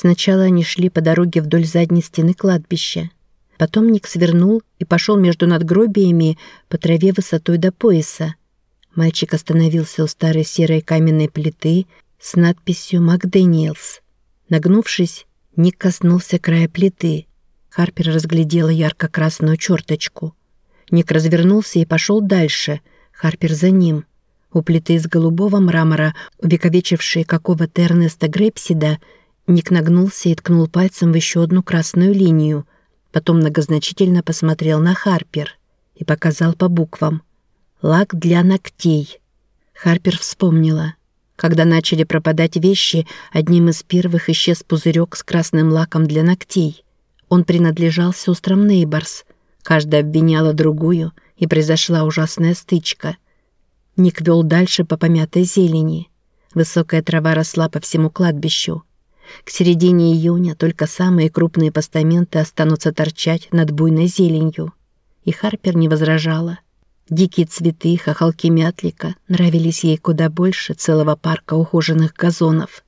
Сначала они шли по дороге вдоль задней стены кладбища. Потом Ник свернул и пошел между надгробиями по траве высотой до пояса. Мальчик остановился у старой серой каменной плиты с надписью «МакДэниелс». Нагнувшись, Ник коснулся края плиты. Харпер разглядела ярко-красную черточку. Ник развернулся и пошел дальше, Харпер за ним. У плиты из голубого мрамора, увековечившей какого-то Эрнеста Грейпсида, Ник нагнулся и ткнул пальцем в еще одну красную линию. Потом многозначительно посмотрел на Харпер и показал по буквам. «Лак для ногтей». Харпер вспомнила. Когда начали пропадать вещи, одним из первых исчез пузырек с красным лаком для ногтей. Он принадлежал сестрам Нейборс. Каждая обвиняла другую, и произошла ужасная стычка. Ник вел дальше по помятой зелени. Высокая трава росла по всему кладбищу. К середине июня только самые крупные постаменты останутся торчать над буйной зеленью. И Харпер не возражала. Дикие цветы, хохолки мятлика нравились ей куда больше целого парка ухоженных газонов.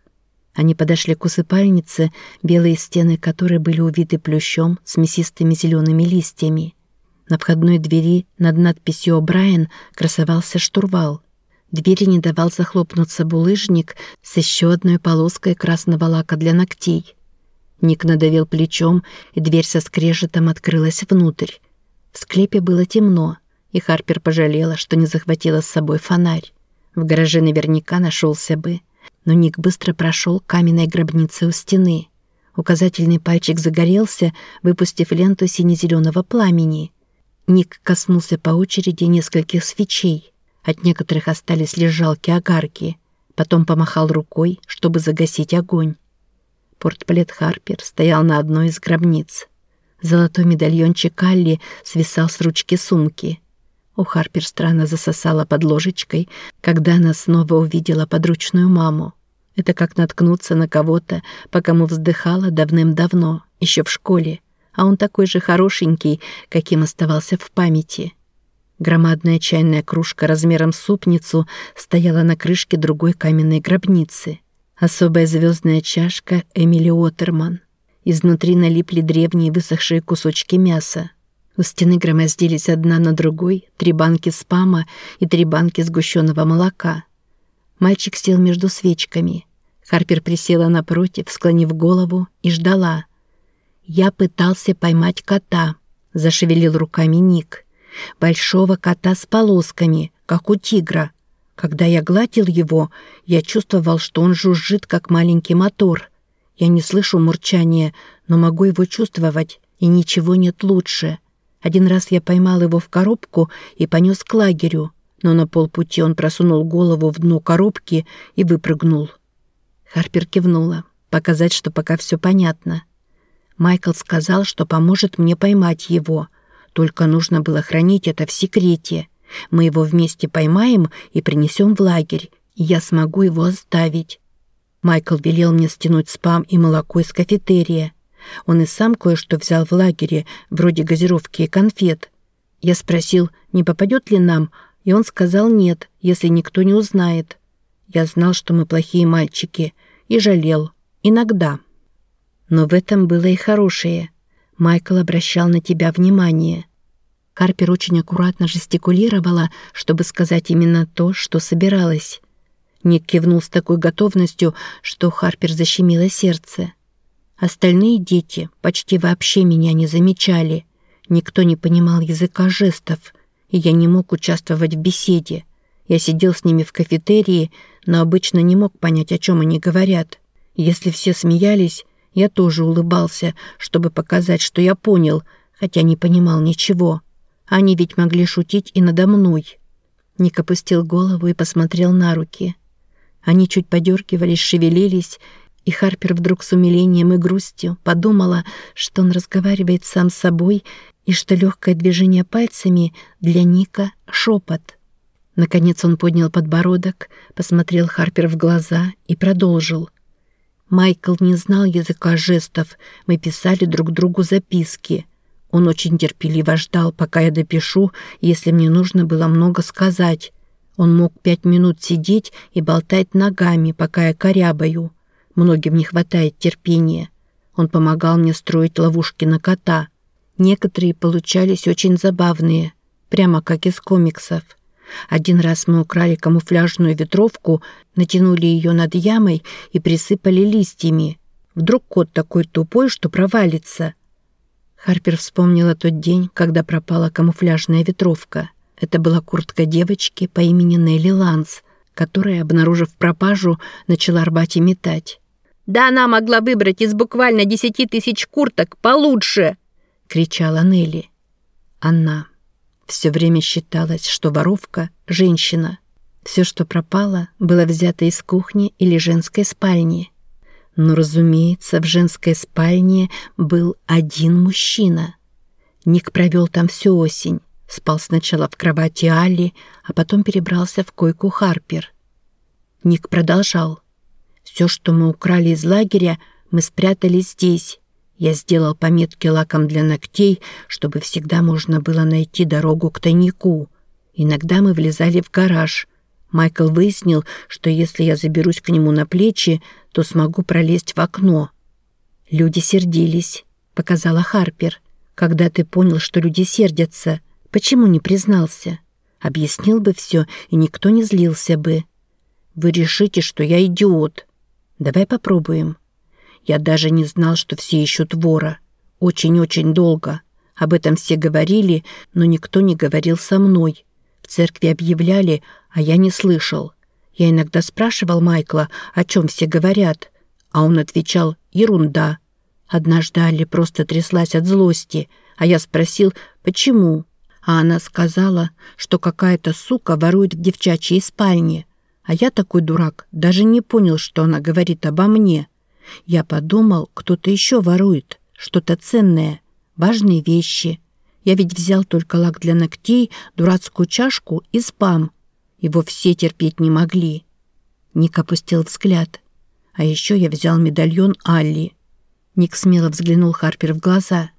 Они подошли к усыпальнице, белые стены которой были увиты плющом с мясистыми зелеными листьями. На входной двери над надписью «О'Брайен» красовался штурвал. Двери не давал захлопнуться булыжник с еще одной полоской красного лака для ногтей. Ник надавил плечом, и дверь со скрежетом открылась внутрь. В склепе было темно, и Харпер пожалела, что не захватила с собой фонарь. В гараже наверняка нашелся бы. Но Ник быстро прошел каменной гробницей у стены. Указательный пальчик загорелся, выпустив ленту сине-зеленого пламени. Ник коснулся по очереди нескольких свечей. От некоторых остались лишь жалкие огарки. Потом помахал рукой, чтобы загасить огонь. Портплет Харпер стоял на одной из гробниц. Золотой медальончик Алли свисал с ручки сумки. У Харпер странно засосала под ложечкой, когда она снова увидела подручную маму. Это как наткнуться на кого-то, по кому вздыхала давным-давно, еще в школе, а он такой же хорошенький, каким оставался в памяти. Громадная чайная кружка размером с супницу стояла на крышке другой каменной гробницы. Особая звездная чашка Эмили Отерман. Изнутри налипли древние высохшие кусочки мяса. У стены громоздились одна на другой три банки спама и три банки сгущенного молока. Мальчик сел между свечками. Харпер присела напротив, склонив голову, и ждала — «Я пытался поймать кота», — зашевелил руками Ник. «Большого кота с полосками, как у тигра. Когда я гладил его, я чувствовал, что он жужжит, как маленький мотор. Я не слышу мурчания, но могу его чувствовать, и ничего нет лучше. Один раз я поймал его в коробку и понес к лагерю, но на полпути он просунул голову в дно коробки и выпрыгнул». Харпер кивнула, показать, что пока все понятно. Майкл сказал, что поможет мне поймать его. Только нужно было хранить это в секрете. Мы его вместе поймаем и принесем в лагерь, и я смогу его оставить. Майкл велел мне стянуть спам и молоко из кафетерия. Он и сам кое-что взял в лагере, вроде газировки и конфет. Я спросил, не попадет ли нам, и он сказал нет, если никто не узнает. Я знал, что мы плохие мальчики, и жалел. Иногда. Но в этом было и хорошее. Майкл обращал на тебя внимание. Карпер очень аккуратно жестикулировала, чтобы сказать именно то, что собиралась. Ник кивнул с такой готовностью, что Харпер защемило сердце. Остальные дети почти вообще меня не замечали. Никто не понимал языка жестов, и я не мог участвовать в беседе. Я сидел с ними в кафетерии, но обычно не мог понять, о чем они говорят. Если все смеялись, я тоже улыбался, чтобы показать, что я понял, хотя не понимал ничего. Они ведь могли шутить и надо мной. Ник опустил голову и посмотрел на руки. Они чуть подергивались, шевелились, и Харпер вдруг с умилением и грустью подумала, что он разговаривает сам с собой и что легкое движение пальцами для Ника — шепот. Наконец он поднял подбородок, посмотрел Харпер в глаза и продолжил — Майкл не знал языка жестов, мы писали друг другу записки. Он очень терпеливо ждал, пока я допишу, если мне нужно было много сказать. Он мог пять минут сидеть и болтать ногами, пока я корябаю. Многим не хватает терпения. Он помогал мне строить ловушки на кота. Некоторые получались очень забавные, прямо как из комиксов. Один раз мы украли камуфляжную ветровку, натянули ее над ямой и присыпали листьями. Вдруг кот такой тупой, что провалится. Харпер вспомнила тот день, когда пропала камуфляжная ветровка. Это была куртка девочки по имени Нелли Ланс, которая, обнаружив пропажу, начала рвать и метать. «Да она могла выбрать из буквально десяти тысяч курток получше!» — кричала Нелли. Она. Все время считалось, что воровка — женщина. Все, что пропало, было взято из кухни или женской спальни. Но, разумеется, в женской спальне был один мужчина. Ник провел там всю осень. Спал сначала в кровати Алли, а потом перебрался в койку Харпер. Ник продолжал. «Все, что мы украли из лагеря, мы спрятали здесь. Я сделал пометки лаком для ногтей, чтобы всегда можно было найти дорогу к тайнику. Иногда мы влезали в гараж. Майкл выяснил, что если я заберусь к нему на плечи, то смогу пролезть в окно. «Люди сердились», — показала Харпер. «Когда ты понял, что люди сердятся, почему не признался? Объяснил бы все, и никто не злился бы. Вы решите, что я идиот. Давай попробуем». Я даже не знал, что все ищут вора. Очень-очень долго. Об этом все говорили, но никто не говорил со мной. В церкви объявляли, а я не слышал. Я иногда спрашивал Майкла, о чем все говорят, а он отвечал «ерунда». Однажды Алли просто тряслась от злости, а я спросил «почему?». А она сказала, что какая-то сука ворует в девчачьей спальне. А я такой дурак, даже не понял, что она говорит обо мне. Я подумал, кто-то еще ворует, что-то ценное, важные вещи. Я ведь взял только лак для ногтей, дурацкую чашку и спам. Его все терпеть не могли. Ник опустил взгляд. А еще я взял медальон Алли. Ник смело взглянул Харпер в глаза.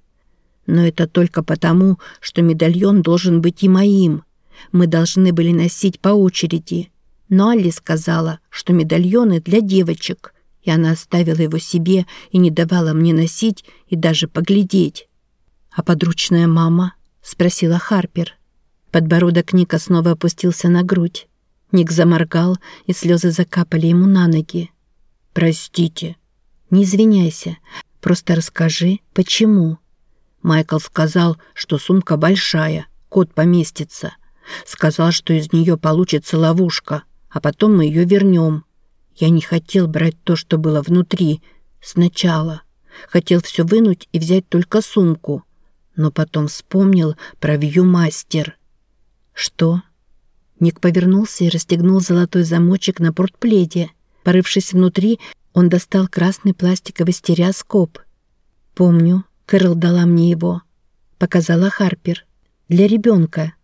Но это только потому, что медальон должен быть и моим. Мы должны были носить по очереди. Но Алли сказала, что медальоны для девочек и она оставила его себе и не давала мне носить и даже поглядеть. «А подручная мама?» — спросила Харпер. Подбородок Ника снова опустился на грудь. Ник заморгал, и слезы закапали ему на ноги. «Простите». «Не извиняйся, просто расскажи, почему». Майкл сказал, что сумка большая, кот поместится. Сказал, что из нее получится ловушка, а потом мы ее вернем. Я не хотел брать то, что было внутри, сначала. Хотел все вынуть и взять только сумку. Но потом вспомнил про вью-мастер. «Что?» Ник повернулся и расстегнул золотой замочек на портпледе. Порывшись внутри, он достал красный пластиковый стереоскоп. «Помню, Кэрол дала мне его». Показала Харпер. «Для ребенка».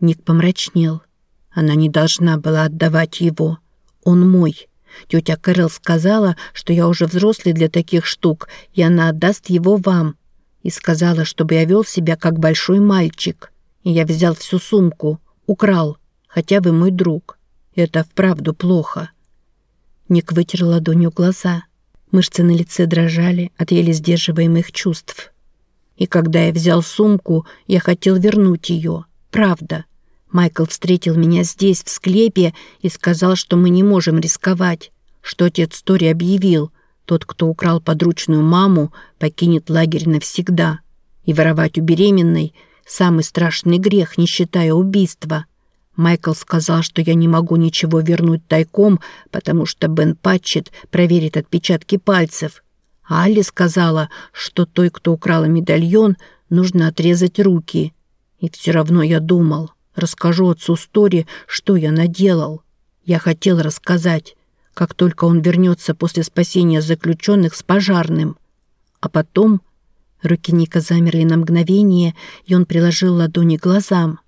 Ник помрачнел. Она не должна была отдавать его. Он мой. Тетя Кэрол сказала, что я уже взрослый для таких штук, и она отдаст его вам. И сказала, чтобы я вел себя как большой мальчик. И я взял всю сумку, украл, хотя вы мой друг. Это вправду плохо». Ник вытер ладонью глаза. Мышцы на лице дрожали от еле сдерживаемых чувств. И когда я взял сумку, я хотел вернуть ее. Правда. Майкл встретил меня здесь, в склепе, и сказал, что мы не можем рисковать, что отец Тори объявил, тот, кто украл подручную маму, покинет лагерь навсегда. И воровать у беременной – самый страшный грех, не считая убийства. Майкл сказал, что я не могу ничего вернуть тайком, потому что Бен Патчет проверит отпечатки пальцев. А Алли сказала, что той, кто украл медальон, нужно отрезать руки. И все равно я думал, Расскажу отцу Стори, что я наделал. Я хотел рассказать, как только он вернется после спасения заключенных с пожарным. А потом руки Ника замерли на мгновение, и он приложил ладони к глазам.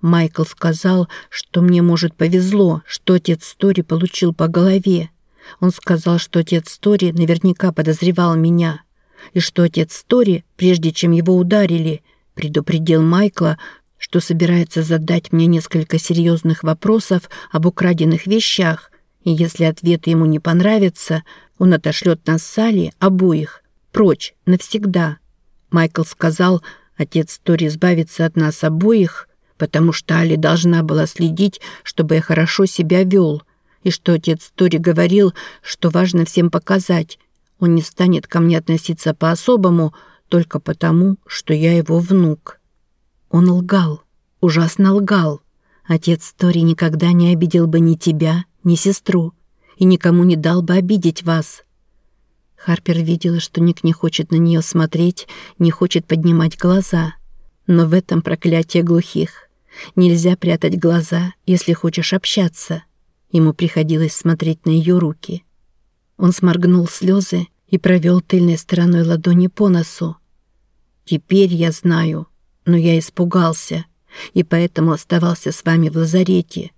Майкл сказал, что мне, может, повезло, что отец Стори получил по голове. Он сказал, что отец Стори наверняка подозревал меня, и что отец Стори, прежде чем его ударили, предупредил Майкла, что собирается задать мне несколько серьезных вопросов об украденных вещах, и если ответы ему не понравятся, Он отошлет нас с Али обоих, прочь, навсегда. Майкл сказал, отец Тори избавится от нас обоих, потому что Али должна была следить, чтобы я хорошо себя вел, и что отец Тори говорил, что важно всем показать. Он не станет ко мне относиться по-особому, только потому, что я его внук. Он лгал, ужасно лгал. Отец Тори никогда не обидел бы ни тебя, ни сестру, и никому не дал бы обидеть вас. Харпер видела, что Ник не хочет на нее смотреть, не хочет поднимать глаза. Но в этом проклятие глухих. Нельзя прятать глаза, если хочешь общаться. Ему приходилось смотреть на ее руки. Он сморгнул слезы и провел тыльной стороной ладони по носу. «Теперь я знаю, но я испугался, и поэтому оставался с вами в лазарете,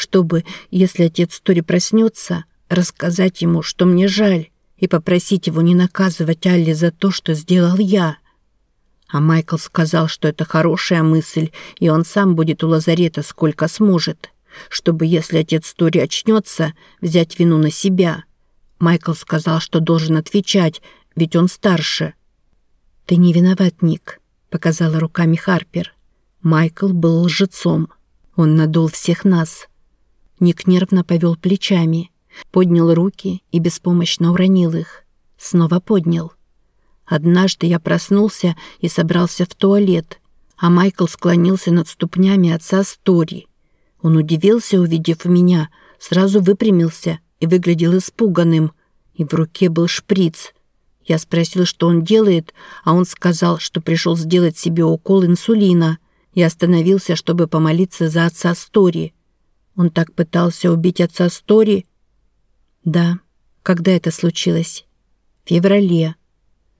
чтобы, если отец Тори проснется, рассказать ему, что мне жаль, и попросить его не наказывать Алли за то, что сделал я. А Майкл сказал, что это хорошая мысль, и он сам будет у лазарета сколько сможет, чтобы, если отец Тори очнется, взять вину на себя. Майкл сказал, что должен отвечать, ведь он старше. «Ты не виноват, Ник», — показала руками Харпер. Майкл был лжецом. Он надул всех нас. Ник нервно повел плечами поднял руки и беспомощно уронил их. Снова поднял. Однажды я проснулся и собрался в туалет, а Майкл склонился над ступнями отца Стори. Он удивился, увидев меня, сразу выпрямился и выглядел испуганным, и в руке был шприц. Я спросил, что он делает, а он сказал, что пришел сделать себе укол инсулина и остановился, чтобы помолиться за отца Стори. Он так пытался убить отца Стори, «Да. Когда это случилось?» «В феврале».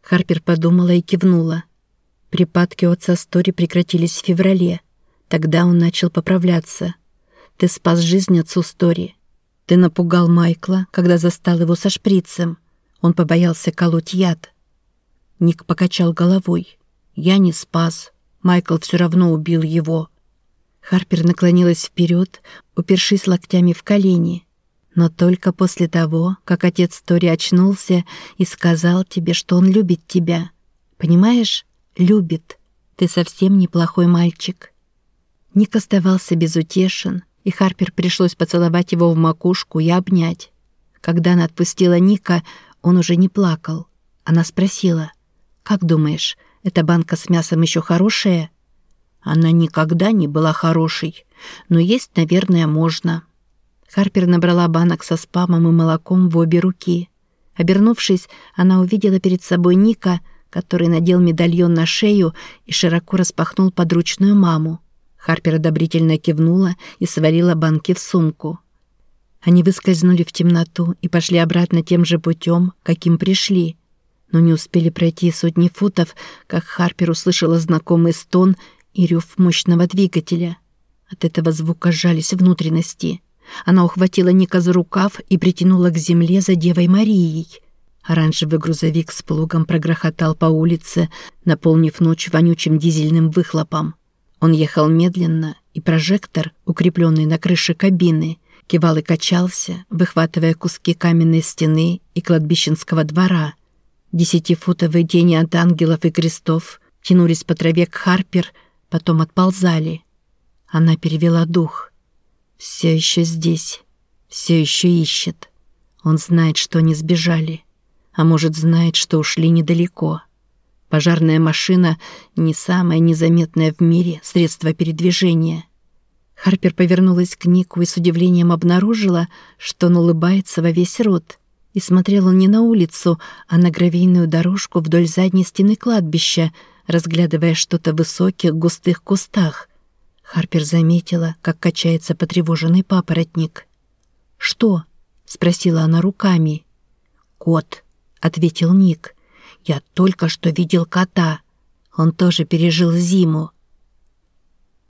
Харпер подумала и кивнула. Припадки у отца Стори прекратились в феврале. Тогда он начал поправляться. «Ты спас жизнь отцу Стори. Ты напугал Майкла, когда застал его со шприцем. Он побоялся колоть яд». Ник покачал головой. «Я не спас. Майкл все равно убил его». Харпер наклонилась вперед, упершись локтями в колени но только после того, как отец Тори очнулся и сказал тебе, что он любит тебя. Понимаешь? Любит. Ты совсем неплохой мальчик». Ник оставался безутешен, и Харпер пришлось поцеловать его в макушку и обнять. Когда она отпустила Ника, он уже не плакал. Она спросила, «Как думаешь, эта банка с мясом еще хорошая?» Она никогда не была хорошей, но есть, наверное, можно. Харпер набрала банок со спамом и молоком в обе руки. Обернувшись, она увидела перед собой Ника, который надел медальон на шею и широко распахнул подручную маму. Харпер одобрительно кивнула и сварила банки в сумку. Они выскользнули в темноту и пошли обратно тем же путем, каким пришли. Но не успели пройти сотни футов, как Харпер услышала знакомый стон и рев мощного двигателя. От этого звука сжались внутренности. Она ухватила Ника за рукав и притянула к земле за Девой Марией. Оранжевый грузовик с плугом прогрохотал по улице, наполнив ночь вонючим дизельным выхлопом. Он ехал медленно, и прожектор, укрепленный на крыше кабины, кивал и качался, выхватывая куски каменной стены и кладбищенского двора. Десятифутовые тени от ангелов и крестов тянулись по траве к Харпер, потом отползали. Она перевела дух. Все еще здесь, все еще ищет. Он знает, что они сбежали, а может, знает, что ушли недалеко. Пожарная машина — не самое незаметное в мире средство передвижения. Харпер повернулась к Нику и с удивлением обнаружила, что он улыбается во весь рот. И смотрел он не на улицу, а на гравийную дорожку вдоль задней стены кладбища, разглядывая что-то в высоких густых кустах. Харпер заметила, как качается потревоженный папоротник. «Что?» — спросила она руками. «Кот», — ответил Ник. «Я только что видел кота. Он тоже пережил зиму.